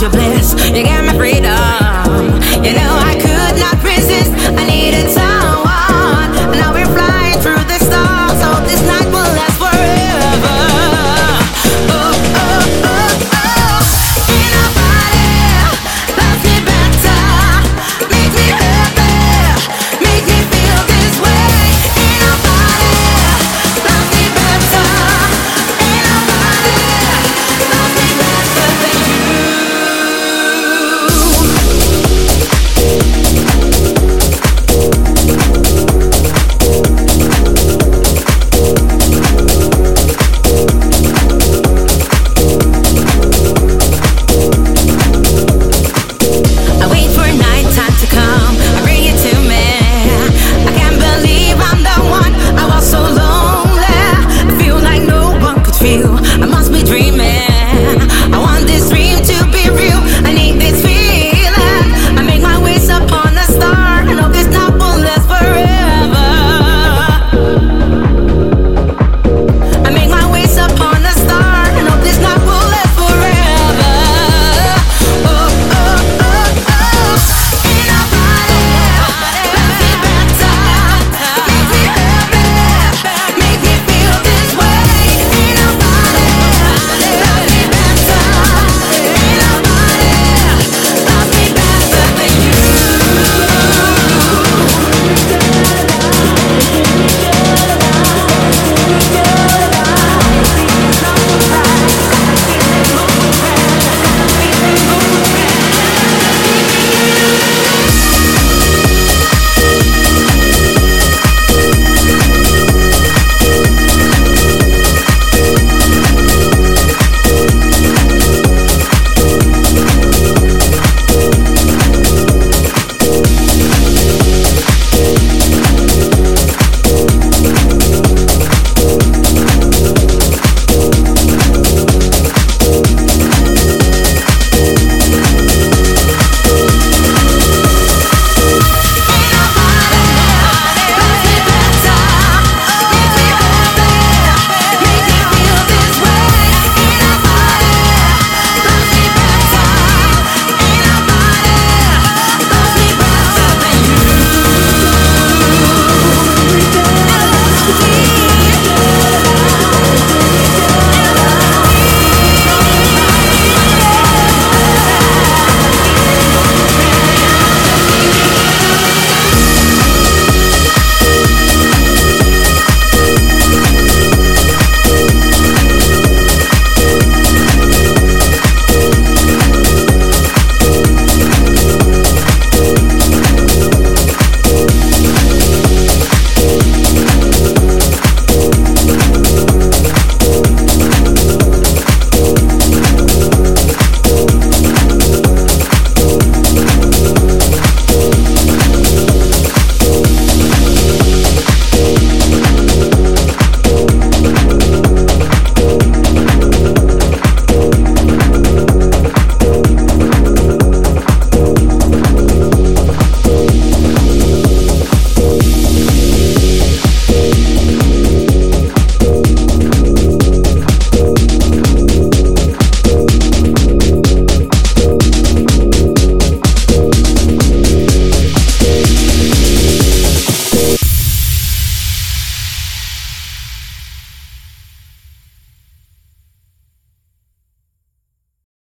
you're blessed. You got me freedom.